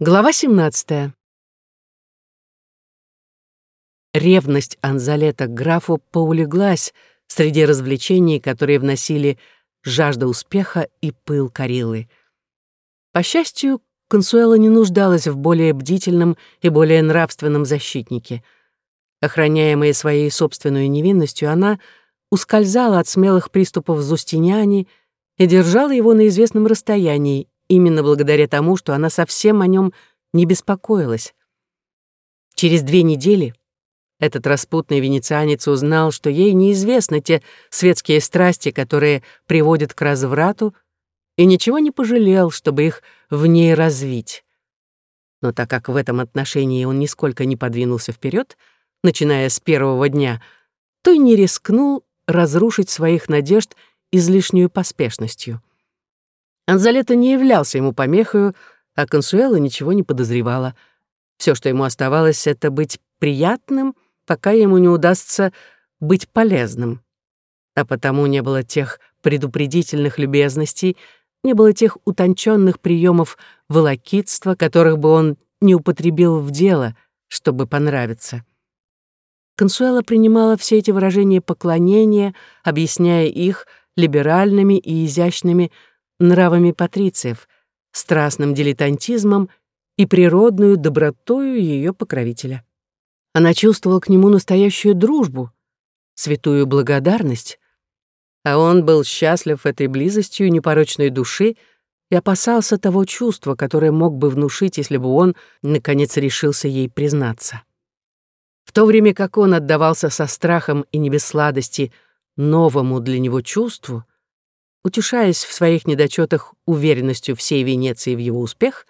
Глава 17. Ревность Анзалета к графу поулеглась среди развлечений, которые вносили жажда успеха и пыл Карилы. По счастью, Консуэла не нуждалась в более бдительном и более нравственном защитнике. Охраняемая своей собственной невинностью, она ускользала от смелых приступов Зустиняни и держала его на известном расстоянии, именно благодаря тому, что она совсем о нем не беспокоилась. Через две недели этот распутный венецианец узнал, что ей неизвестны те светские страсти, которые приводят к разврату, и ничего не пожалел, чтобы их в ней развить. Но так как в этом отношении он нисколько не подвинулся вперед, начиная с первого дня, то и не рискнул разрушить своих надежд излишнюю поспешностью. Анзалета не являлся ему помехою, а Консуэла ничего не подозревала. Все, что ему оставалось, это быть приятным, пока ему не удастся быть полезным. А потому не было тех предупредительных любезностей, не было тех утонченных приемов волокитства, которых бы он не употребил в дело, чтобы понравиться. Консуэла принимала все эти выражения поклонения, объясняя их либеральными и изящными нравами патрициев, страстным дилетантизмом и природную добротою ее покровителя. Она чувствовала к нему настоящую дружбу, святую благодарность, а он был счастлив этой близостью непорочной души и опасался того чувства, которое мог бы внушить, если бы он, наконец, решился ей признаться. В то время как он отдавался со страхом и не без сладости новому для него чувству, утешаясь в своих недочетах уверенностью всей Венеции в его успех,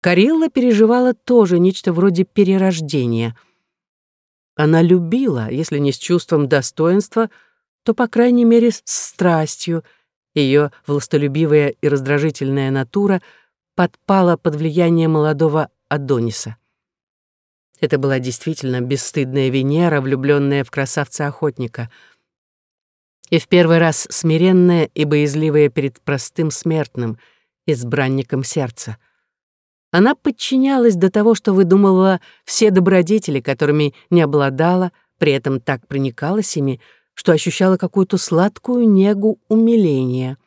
Карилла переживала тоже нечто вроде перерождения. Она любила, если не с чувством достоинства, то, по крайней мере, с страстью. Ее властолюбивая и раздражительная натура подпала под влияние молодого Адониса. Это была действительно бесстыдная Венера, влюбленная в красавца-охотника — и в первый раз смиренная и боязливая перед простым смертным, избранником сердца. Она подчинялась до того, что выдумывала все добродетели, которыми не обладала, при этом так проникалась ими, что ощущала какую-то сладкую негу умиления.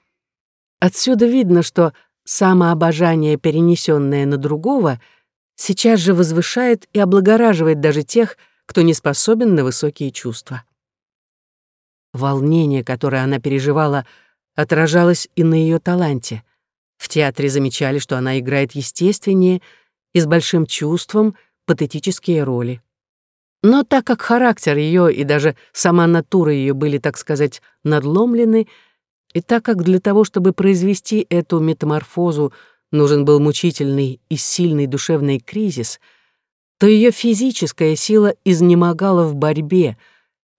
Отсюда видно, что самообожание, перенесенное на другого, сейчас же возвышает и облагораживает даже тех, кто не способен на высокие чувства. Волнение, которое она переживала, отражалось и на ее таланте. В театре замечали, что она играет естественнее и с большим чувством патетические роли. Но так как характер ее и даже сама натура ее были, так сказать, надломлены, и так как для того, чтобы произвести эту метаморфозу, нужен был мучительный и сильный душевный кризис, то ее физическая сила изнемогала в борьбе —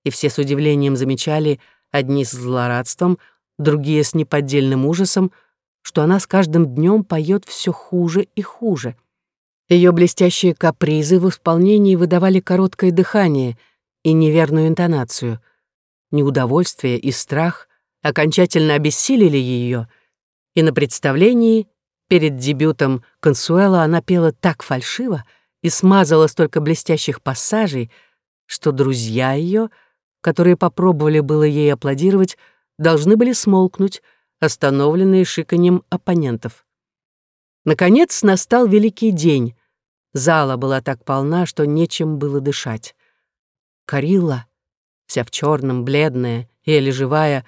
и все с удивлением замечали, одни с злорадством, другие с неподдельным ужасом, что она с каждым днем поет все хуже и хуже. Ее блестящие капризы в исполнении выдавали короткое дыхание и неверную интонацию. Неудовольствие и страх окончательно обессилили ее, и на представлении перед дебютом Консуэла она пела так фальшиво и смазала столько блестящих пассажей, что друзья ее — которые попробовали было ей аплодировать, должны были смолкнуть, остановленные шиканьем оппонентов. Наконец настал великий день. Зала была так полна, что нечем было дышать. Карилла, вся в черном, бледная, еле живая,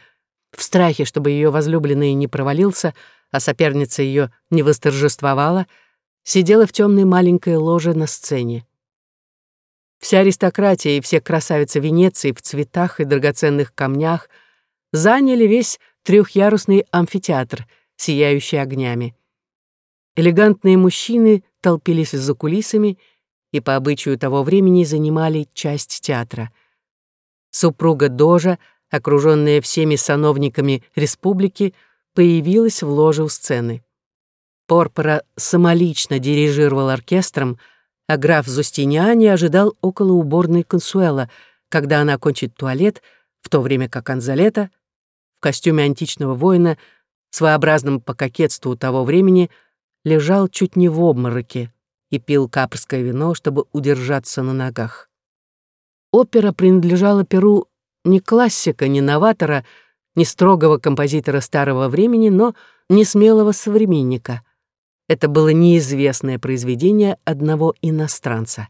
в страхе, чтобы ее возлюбленный не провалился, а соперница ее не восторжествовала, сидела в темной маленькой ложе на сцене. Вся аристократия и все красавицы Венеции в цветах и драгоценных камнях заняли весь трехъярусный амфитеатр, сияющий огнями. Элегантные мужчины толпились за кулисами и по обычаю того времени занимали часть театра. Супруга Дожа, окруженная всеми сановниками республики, появилась в ложе у сцены. Порпора самолично дирижировал оркестром — а граф Зустиниани ожидал около уборной Консуэла, когда она окончит туалет, в то время как Анзалета, в костюме античного воина, своеобразном по кокетству того времени, лежал чуть не в обмороке и пил капрское вино, чтобы удержаться на ногах. Опера принадлежала Перу не классика, не новатора, не строгого композитора старого времени, но не смелого современника. Это было неизвестное произведение одного иностранца.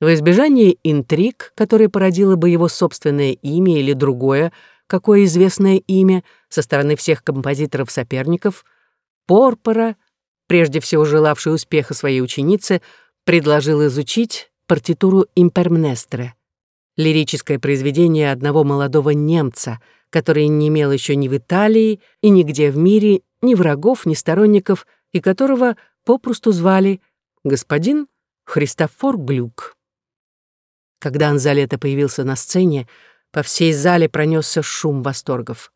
В избежание интриг, которые породило бы его собственное имя или другое, какое известное имя со стороны всех композиторов-соперников, Порпора, прежде всего желавший успеха своей ученице, предложил изучить партитуру «Импермнестре», лирическое произведение одного молодого немца, который не имел еще ни в Италии и нигде в мире ни врагов, ни сторонников, и которого попросту звали господин Христофор Глюк. Когда Анзалета появился на сцене, по всей зале пронесся шум восторгов.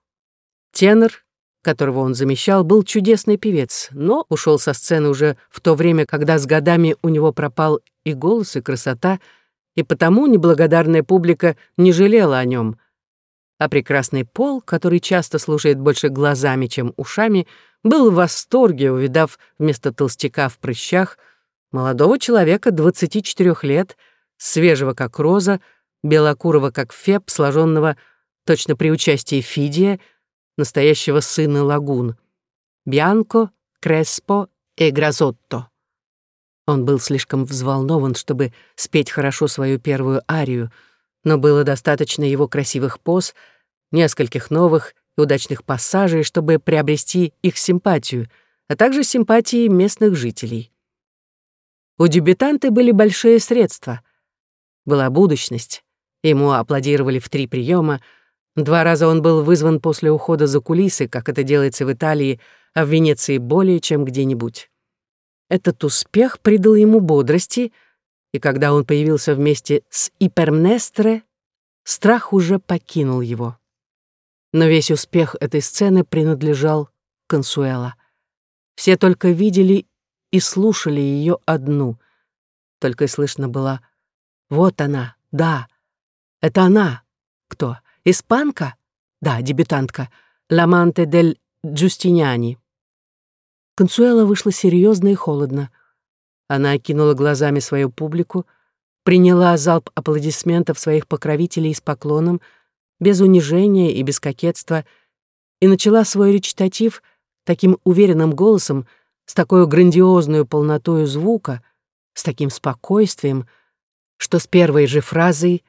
Тенор, которого он замещал, был чудесный певец, но ушел со сцены уже в то время, когда с годами у него пропал и голос, и красота, и потому неблагодарная публика не жалела о нем. А прекрасный Пол, который часто слушает больше глазами, чем ушами, был в восторге, увидав вместо толстяка в прыщах молодого человека 24 лет, свежего как роза, белокурого как феб, сложенного точно при участии Фидия, настоящего сына лагун, Бьянко, Креспо и Грозотто. Он был слишком взволнован, чтобы спеть хорошо свою первую арию, но было достаточно его красивых поз, нескольких новых и удачных пассажей, чтобы приобрести их симпатию, а также симпатии местных жителей. У дебютанта были большие средства. Была будущность. Ему аплодировали в три приема. Два раза он был вызван после ухода за кулисы, как это делается в Италии, а в Венеции более чем где-нибудь. Этот успех придал ему бодрости, и когда он появился вместе с Ипермнестре, страх уже покинул его. Но весь успех этой сцены принадлежал Консуэла. Все только видели и слушали ее одну. Только и слышно было «Вот она, да, это она. Кто? Испанка? Да, дебютантка. Ламанте дель Джустиняни. Консуэла вышла серьезно и холодно. Она окинула глазами свою публику, приняла залп аплодисментов своих покровителей с поклоном, без унижения и без кокетства, и начала свой речитатив таким уверенным голосом, с такой грандиозной полнотою звука, с таким спокойствием, что с первой же фразой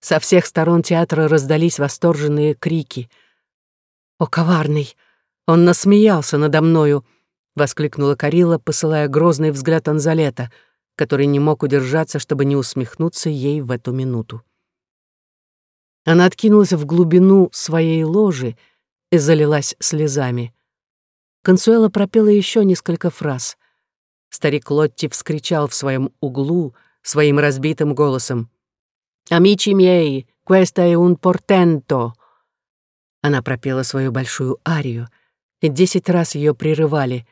со всех сторон театра раздались восторженные крики. «О, коварный! Он насмеялся надо мною!» — воскликнула Карила, посылая грозный взгляд Анзалета, который не мог удержаться, чтобы не усмехнуться ей в эту минуту. Она откинулась в глубину своей ложи и залилась слезами. Консуэла пропела еще несколько фраз. Старик Лотти вскричал в своем углу своим разбитым голосом. «Амичи miei, questo è un portento!» Она пропела свою большую арию, и десять раз ее прерывали.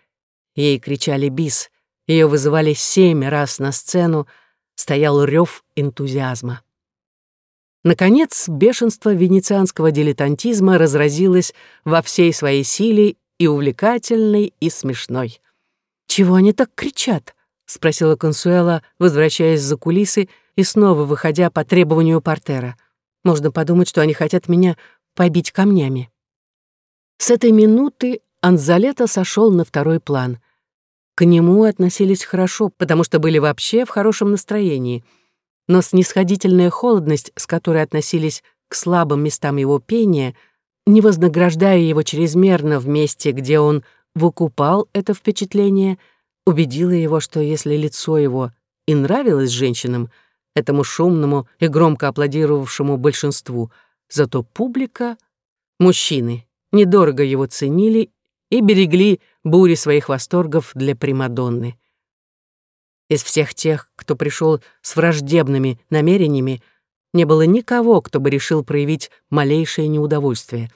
Ей кричали «бис», ее вызывали семь раз на сцену, стоял рев энтузиазма. Наконец, бешенство венецианского дилетантизма разразилось во всей своей силе и увлекательной, и смешной. «Чего они так кричат?» — спросила Консуэла, возвращаясь за кулисы и снова выходя по требованию портера. Можно подумать, что они хотят меня побить камнями. С этой минуты Анзалета сошел на второй план. К нему относились хорошо, потому что были вообще в хорошем настроении. Но снисходительная холодность, с которой относились к слабым местам его пения, не вознаграждая его чрезмерно в месте, где он выкупал это впечатление, убедила его, что если лицо его и нравилось женщинам, этому шумному и громко аплодировавшему большинству, зато публика, мужчины, недорого его ценили и берегли бури своих восторгов для Примадонны. Из всех тех, кто пришел с враждебными намерениями, не было никого, кто бы решил проявить малейшее неудовольствие.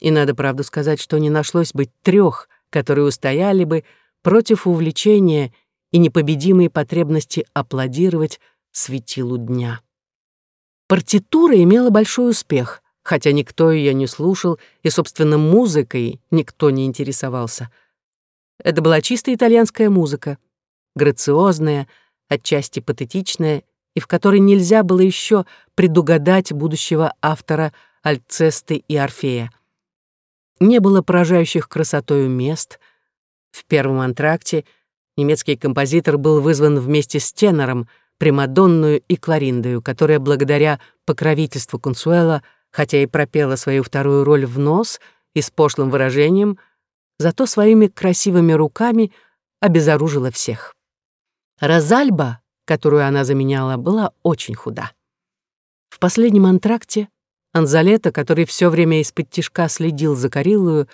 И надо правду сказать, что не нашлось бы трех, которые устояли бы против увлечения и непобедимой потребности аплодировать светилу дня. Партитура имела большой успех, хотя никто ее не слушал, и, собственно, музыкой никто не интересовался. Это была чисто итальянская музыка, грациозная, отчасти патетичная, и в которой нельзя было еще предугадать будущего автора Альцесты и Орфея. Не было поражающих красотою мест. В первом антракте немецкий композитор был вызван вместе с тенором, Примадонную и Клариндою, которая благодаря покровительству Консуэла, хотя и пропела свою вторую роль в нос и с пошлым выражением, зато своими красивыми руками обезоружила всех. Розальба, которую она заменяла, была очень худа. В последнем антракте Анзалета, который все время из-под тишка следил за Карилую,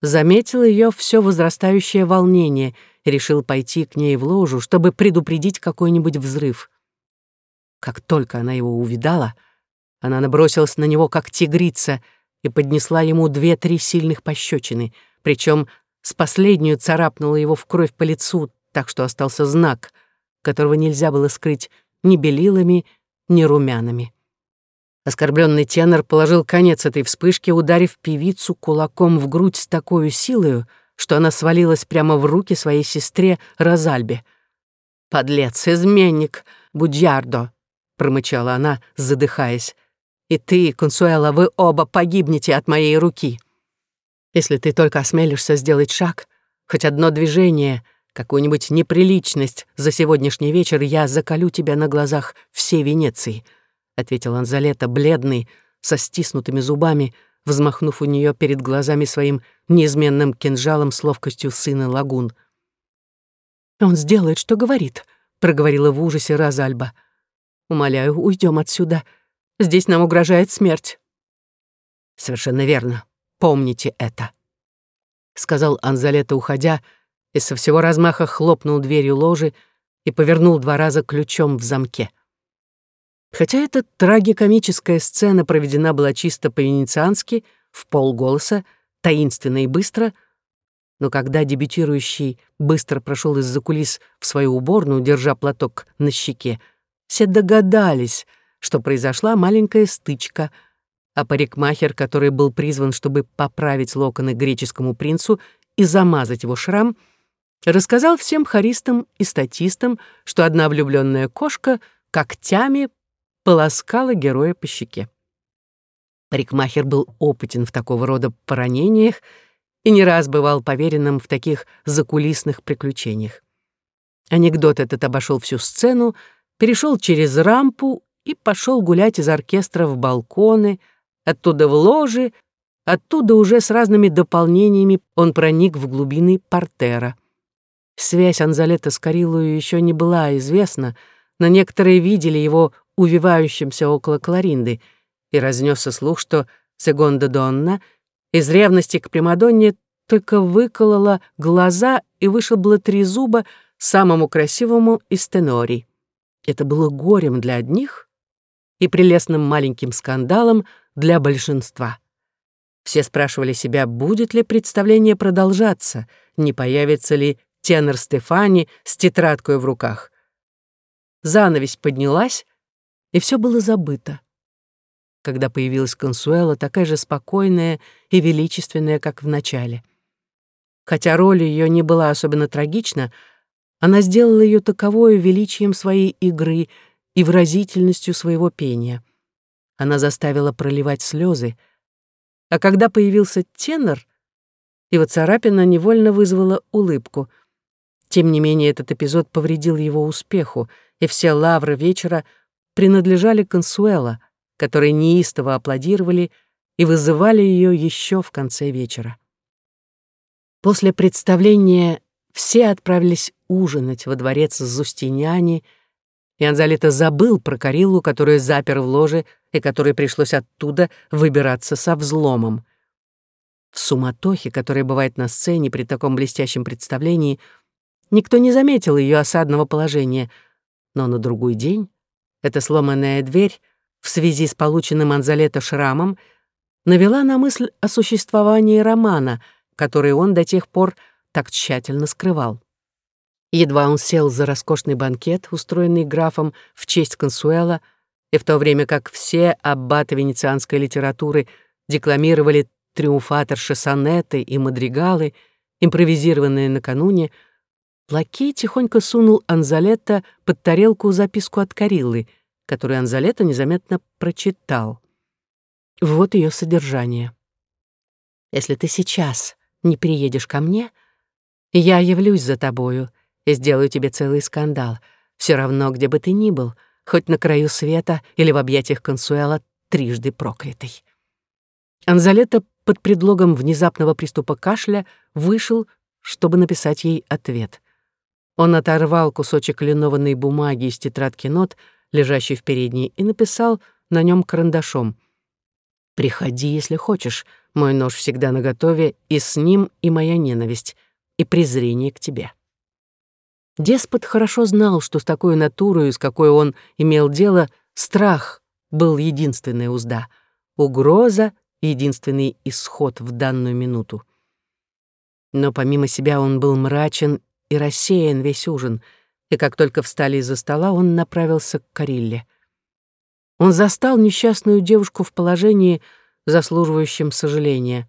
заметил ее все возрастающее волнение и решил пойти к ней в ложу, чтобы предупредить какой-нибудь взрыв. Как только она его увидала, она набросилась на него, как тигрица, и поднесла ему две-три сильных пощечины, причем с последнюю царапнула его в кровь по лицу, так что остался знак, которого нельзя было скрыть ни белилами, ни румянами. Оскорбленный тенор положил конец этой вспышке, ударив певицу кулаком в грудь с такой силой, что она свалилась прямо в руки своей сестре Розальбе. «Подлец, изменник, Будьярдо!» — промычала она, задыхаясь. «И ты, Консуэла, вы оба погибнете от моей руки. Если ты только осмелишься сделать шаг, хоть одно движение, какую-нибудь неприличность за сегодняшний вечер, я заколю тебя на глазах всей Венеции» ответил Анзалета, бледный, со стиснутыми зубами, взмахнув у нее перед глазами своим неизменным кинжалом с ловкостью сына лагун. «Он сделает, что говорит», — проговорила в ужасе Розальба. «Умоляю, уйдем отсюда. Здесь нам угрожает смерть». «Совершенно верно. Помните это», — сказал Анзалета, уходя, и со всего размаха хлопнул дверью ложи и повернул два раза ключом в замке. Хотя эта трагикомическая сцена проведена была чисто по-венециански, в полголоса, таинственно и быстро, но когда дебютирующий быстро прошел из-за кулис в свою уборную, держа платок на щеке, все догадались, что произошла маленькая стычка, а парикмахер, который был призван, чтобы поправить локоны греческому принцу и замазать его шрам, рассказал всем хористам и статистам, что одна влюбленная кошка когтями полоскала героя по щеке. Парикмахер был опытен в такого рода поранениях и не раз бывал поверенным в таких закулисных приключениях. Анекдот этот обошел всю сцену, перешел через рампу и пошел гулять из оркестра в балконы, оттуда в ложи, оттуда уже с разными дополнениями он проник в глубины портера. Связь Анзалета с Карилою еще не была известна, но некоторые видели его увивающимся около Кларинды, и разнесся слух, что Сегонда Донна из ревности к Примадонне только выколола глаза и вышибла три зуба самому красивому из тенорий. Это было горем для одних и прелестным маленьким скандалом для большинства. Все спрашивали себя, будет ли представление продолжаться, не появится ли тенор Стефани с тетрадкой в руках. Занавесь поднялась, и все было забыто. Когда появилась Консуэла, такая же спокойная и величественная, как в начале. Хотя роль ее не была особенно трагична, она сделала ее таковой величием своей игры и выразительностью своего пения. Она заставила проливать слезы, а когда появился тенор, его царапина невольно вызвала улыбку. Тем не менее, этот эпизод повредил его успеху, и все лавры вечера — принадлежали Консуэла, которые неистово аплодировали и вызывали ее еще в конце вечера. После представления все отправились ужинать во дворец Зустиняни, и Анзалета забыл про Кариллу, которую запер в ложе и которой пришлось оттуда выбираться со взломом. В суматохе, которая бывает на сцене при таком блестящем представлении, никто не заметил ее осадного положения, но на другой день эта сломанная дверь в связи с полученным Анзалета шрамом навела на мысль о существовании романа, который он до тех пор так тщательно скрывал. Едва он сел за роскошный банкет, устроенный графом в честь Консуэла, и в то время как все аббаты венецианской литературы декламировали триумфаторши сонеты и мадригалы, импровизированное накануне, лакей тихонько сунул Анзалетта под тарелку записку от Кариллы, которую Анзалетта незаметно прочитал. Вот ее содержание. «Если ты сейчас не приедешь ко мне, я явлюсь за тобою и сделаю тебе целый скандал, все равно, где бы ты ни был, хоть на краю света или в объятиях Консуэла, трижды проклятый». Анзалета под предлогом внезапного приступа кашля вышел, чтобы написать ей ответ. Он оторвал кусочек линованной бумаги из тетрадки нот, лежащей в передней, и написал на нем карандашом. «Приходи, если хочешь. Мой нож всегда наготове, и с ним и моя ненависть, и презрение к тебе». Деспот хорошо знал, что с такой натурой, с какой он имел дело, страх был единственная узда, угроза единственный исход в данную минуту. Но помимо себя он был мрачен и рассеян весь ужин, и как только встали из-за стола, он направился к Карилле. Он застал несчастную девушку в положении, заслуживающем сожаления.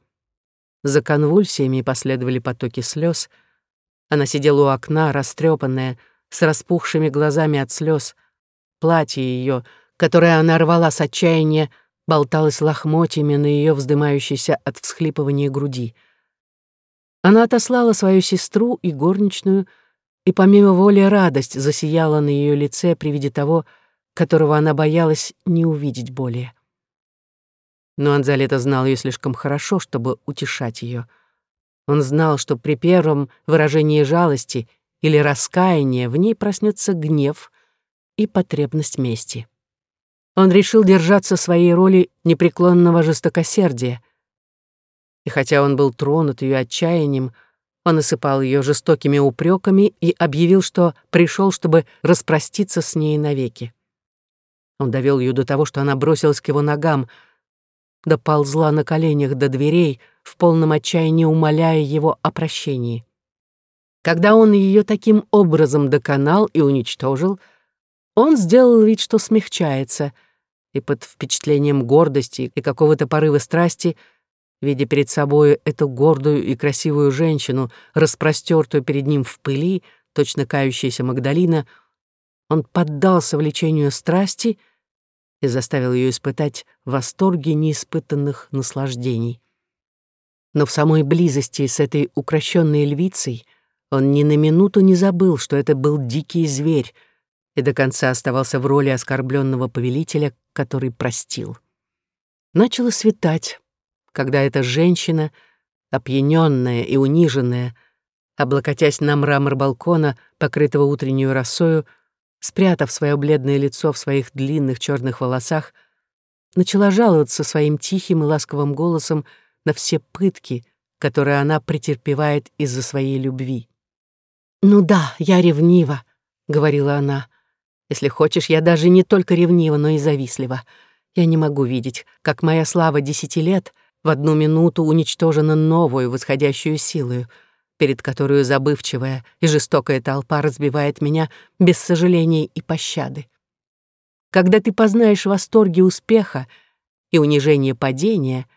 За конвульсиями последовали потоки слез. Она сидела у окна, растрепанная, с распухшими глазами от слез. Платье ее, которое она рвала с отчаяния, болталась лохмотьями на ее вздымающейся от всхлипывания груди. Она отослала свою сестру и горничную, и помимо воли радость засияла на ее лице при виде того, которого она боялась не увидеть более. Но Анзалета знал ее слишком хорошо, чтобы утешать ее. Он знал, что при первом выражении жалости или раскаяния в ней проснется гнев и потребность мести. Он решил держаться своей роли непреклонного жестокосердия. И хотя он был тронут ее отчаянием, он осыпал ее жестокими упреками и объявил, что пришел, чтобы распроститься с ней навеки. Он довел ее до того, что она бросилась к его ногам, доползла на коленях до дверей, в полном отчаянии умоляя его о прощении. Когда он ее таким образом доконал и уничтожил, он сделал вид, что смягчается — и под впечатлением гордости и какого-то порыва страсти, видя перед собой эту гордую и красивую женщину, распростертую перед ним в пыли, точно кающаяся Магдалина, он поддался влечению страсти и заставил ее испытать восторги неиспытанных наслаждений. Но в самой близости с этой укращенной львицей он ни на минуту не забыл, что это был дикий зверь — и до конца оставался в роли оскорбленного повелителя, который простил. Начало светать, когда эта женщина, опьяненная и униженная, облокотясь на мрамор балкона, покрытого утреннюю росою, спрятав свое бледное лицо в своих длинных черных волосах, начала жаловаться своим тихим и ласковым голосом на все пытки, которые она претерпевает из-за своей любви. «Ну да, я ревнива», — говорила она, — если хочешь, я даже не только ревнива, но и завистлива. Я не могу видеть, как моя слава десяти лет в одну минуту уничтожена новую восходящую силою, перед которую забывчивая и жестокая толпа разбивает меня без сожаления и пощады. Когда ты познаешь восторги успеха и унижение падения,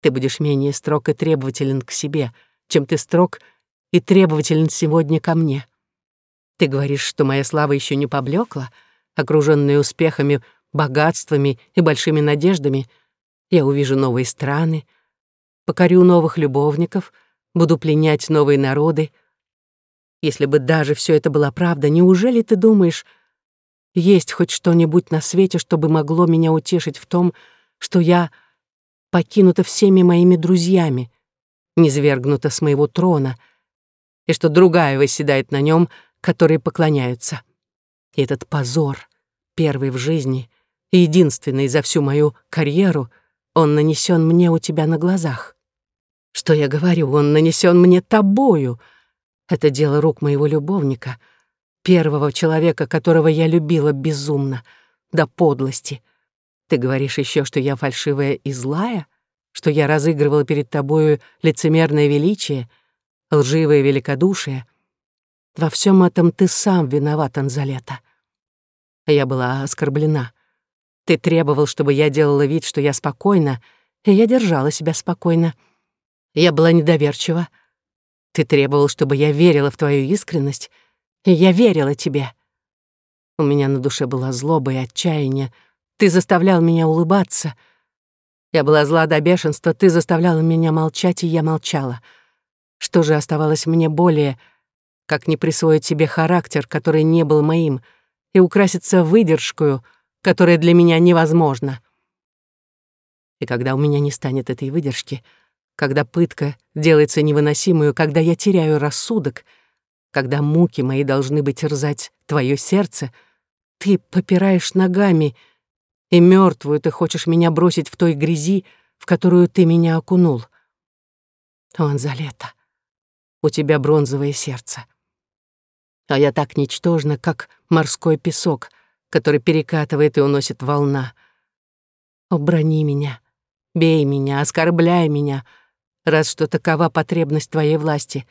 ты будешь менее строг и требователен к себе, чем ты строг и требователен сегодня ко мне. Ты говоришь, что моя слава еще не поблекла, окруженная успехами, богатствами и большими надеждами. Я увижу новые страны, покорю новых любовников, буду пленять новые народы. Если бы даже все это была правда, неужели ты думаешь, есть хоть что-нибудь на свете, чтобы могло меня утешить в том, что я покинута всеми моими друзьями, низвергнута с моего трона, и что другая восседает на нем, которые поклоняются. И этот позор, первый в жизни, единственный за всю мою карьеру, он нанесен мне у тебя на глазах. Что я говорю, он нанесен мне тобою. Это дело рук моего любовника, первого человека, которого я любила безумно, до подлости. Ты говоришь еще, что я фальшивая и злая, что я разыгрывала перед тобою лицемерное величие, лживое великодушие, во всем этом ты сам виноват, Анзалета. Я была оскорблена. Ты требовал, чтобы я делала вид, что я спокойна, и я держала себя спокойно. Я была недоверчива. Ты требовал, чтобы я верила в твою искренность, и я верила тебе. У меня на душе была злоба и отчаяние. Ты заставлял меня улыбаться. Я была зла до бешенства, ты заставляла меня молчать, и я молчала. Что же оставалось мне более, как не присвоить себе характер, который не был моим, и украситься выдержкою, которая для меня невозможна? И когда у меня не станет этой выдержки, когда пытка делается невыносимую, когда я теряю рассудок, когда муки мои должны быть терзать твое сердце — ты попираешь ногами, и мертвую ты хочешь меня бросить в той грязи, в которую ты меня окунул. О, Анзалета, у тебя бронзовое сердце. А я так ничтожна, как морской песок, который перекатывает и уносит волна. О, меня, бей меня, оскорбляй меня, раз что такова потребность твоей власти,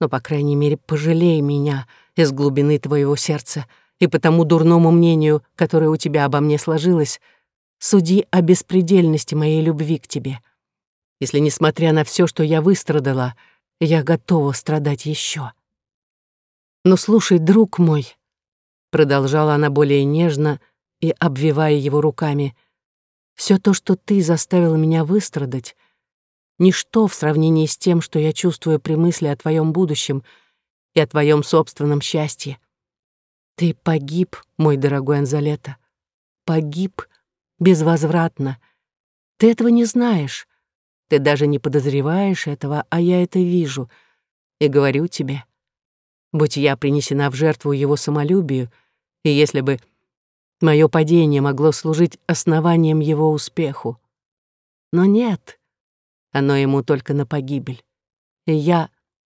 но, по крайней мере, пожалей меня из глубины твоего сердца — и по тому дурному мнению, которое у тебя обо мне сложилось, суди о беспредельности моей любви к тебе. Если, несмотря на все, что я выстрадала, я готова страдать еще. Но слушай, друг мой, продолжала она более нежно и обвивая его руками, все то, что ты заставил меня выстрадать, ничто в сравнении с тем, что я чувствую при мысли о твоем будущем и о твоем собственном счастье. Ты погиб, мой дорогой Анзалета. Погиб безвозвратно. Ты этого не знаешь. Ты даже не подозреваешь этого, а я это вижу. И говорю тебе, будь я принесена в жертву его самолюбию, и если бы мое падение могло служить основанием его успеху. Но нет, оно ему только на погибель. И я,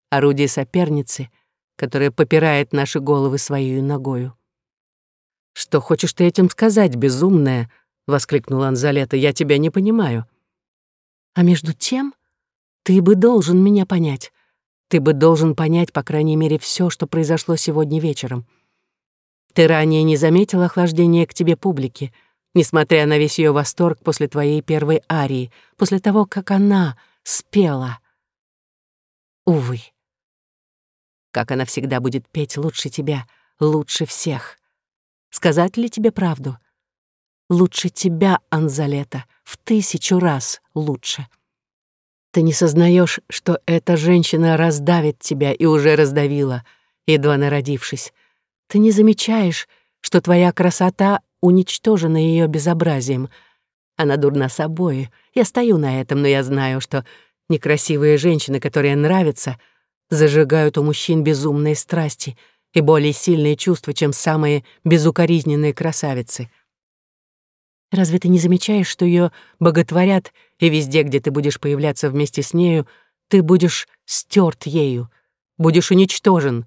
орудие соперницы — которая попирает наши головы своей ногою. «Что хочешь ты этим сказать, безумная?» — воскликнула Анзалета. «Я тебя не понимаю». «А между тем, ты бы должен меня понять. Ты бы должен понять, по крайней мере, все, что произошло сегодня вечером. Ты ранее не заметил охлаждения к тебе публики, несмотря на весь ее восторг после твоей первой арии, после того, как она спела. Увы, как она всегда будет петь лучше тебя, лучше всех. Сказать ли тебе правду? Лучше тебя, Анзалета, в тысячу раз лучше. Ты не сознаешь, что эта женщина раздавит тебя и уже раздавила, едва народившись. Ты не замечаешь, что твоя красота уничтожена ее безобразием. Она дурна собой. Я стою на этом, но я знаю, что некрасивые женщины, которые нравятся — зажигают у мужчин безумные страсти и более сильные чувства, чем самые безукоризненные красавицы. Разве ты не замечаешь, что ее боготворят, и везде, где ты будешь появляться вместе с нею, ты будешь стерт ею, будешь уничтожен?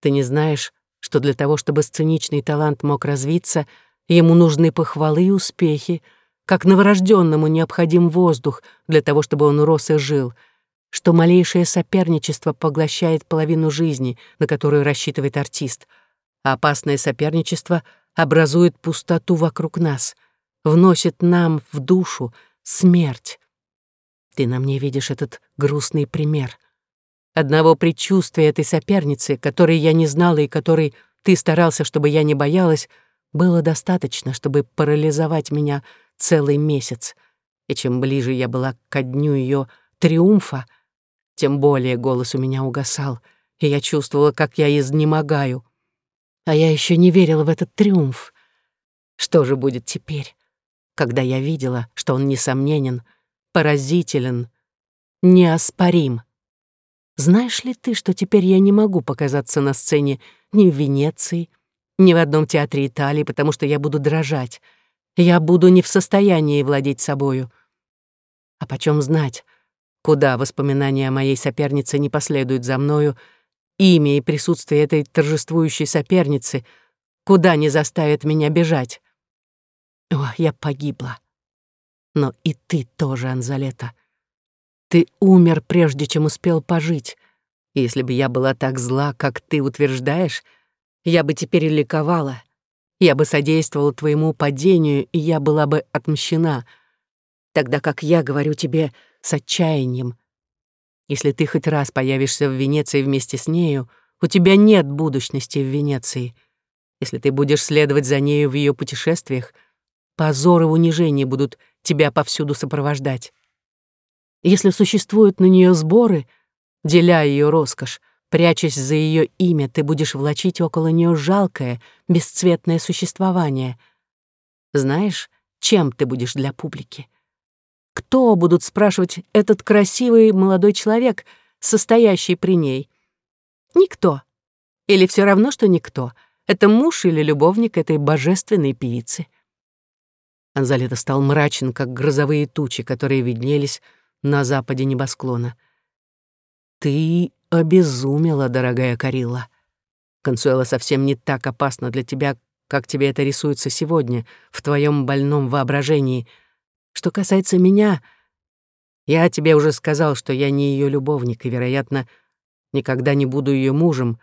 Ты не знаешь, что для того, чтобы сценичный талант мог развиться, ему нужны похвалы и успехи, как новорожденному необходим воздух для того, чтобы он рос и жил — что малейшее соперничество поглощает половину жизни, на которую рассчитывает артист, а опасное соперничество образует пустоту вокруг нас, вносит нам в душу смерть. Ты на мне видишь этот грустный пример. Одного предчувствия этой соперницы, которой я не знала и которой ты старался, чтобы я не боялась, было достаточно, чтобы парализовать меня целый месяц. И чем ближе я была ко дню ее триумфа, тем более голос у меня угасал, и я чувствовала, как я изнемогаю. А я еще не верила в этот триумф. Что же будет теперь, когда я видела, что он несомненен, поразителен, неоспорим? Знаешь ли ты, что теперь я не могу показаться на сцене ни в Венеции, ни в одном театре Италии, потому что я буду дрожать. Я буду не в состоянии владеть собою. А почем знать, Куда воспоминания о моей сопернице не последуют за мною, имя и присутствие этой торжествующей соперницы куда не заставят меня бежать. О, я погибла. Но и ты тоже, Анзалета. Ты умер, прежде чем успел пожить. если бы я была так зла, как ты утверждаешь, я бы теперь ликовала. Я бы содействовала твоему падению, и я была бы отмщена. Тогда как я говорю тебе — с отчаянием. Если ты хоть раз появишься в Венеции вместе с нею, у тебя нет будущности в Венеции. Если ты будешь следовать за нею в ее путешествиях, позор и унижение будут тебя повсюду сопровождать. Если существуют на нее сборы, деля ее роскошь, прячась за ее имя, ты будешь влачить около нее жалкое, бесцветное существование. Знаешь, чем ты будешь для публики? Кто, будут спрашивать, этот красивый молодой человек, состоящий при ней? Никто. Или все равно, что никто. Это муж или любовник этой божественной певицы. Анзалета стал мрачен, как грозовые тучи, которые виднелись на западе небосклона. «Ты обезумела, дорогая Карилла. Консуэла совсем не так опасна для тебя, как тебе это рисуется сегодня, в твоем больном воображении. Что касается меня, я тебе уже сказал, что я не ее любовник и, вероятно, никогда не буду ее мужем,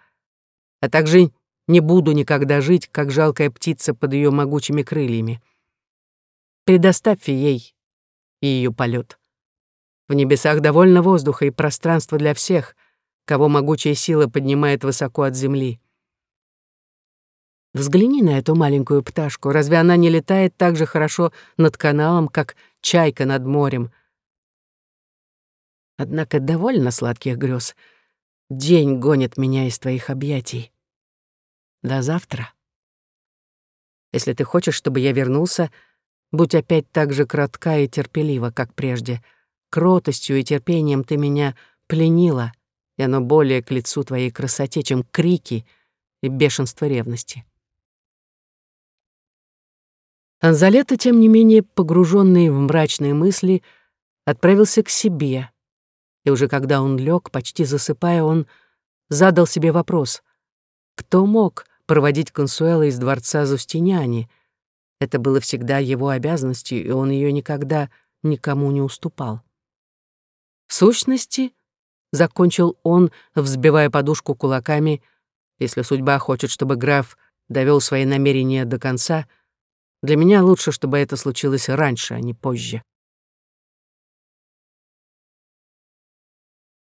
а также не буду никогда жить, как жалкая птица под ее могучими крыльями. Предоставь ей и ее полет. В небесах довольно воздуха и пространства для всех, кого могучая сила поднимает высоко от земли. Взгляни на эту маленькую пташку. Разве она не летает так же хорошо над каналом, как чайка над морем? Однако довольно сладких грез. День гонит меня из твоих объятий. До завтра. Если ты хочешь, чтобы я вернулся, будь опять так же кратка и терпелива, как прежде. Кротостью и терпением ты меня пленила, и оно более к лицу твоей красоте, чем крики и бешенство ревности. Анзалета, тем не менее, погруженный в мрачные мысли, отправился к себе — и уже когда он лег, почти засыпая, он задал себе вопрос. Кто мог проводить Консуэла из дворца Зустиняни? Это было всегда его обязанностью, и он ее никогда никому не уступал. В сущности, закончил он, взбивая подушку кулаками, если судьба хочет, чтобы граф довел свои намерения до конца, для меня лучше, чтобы это случилось раньше, а не позже.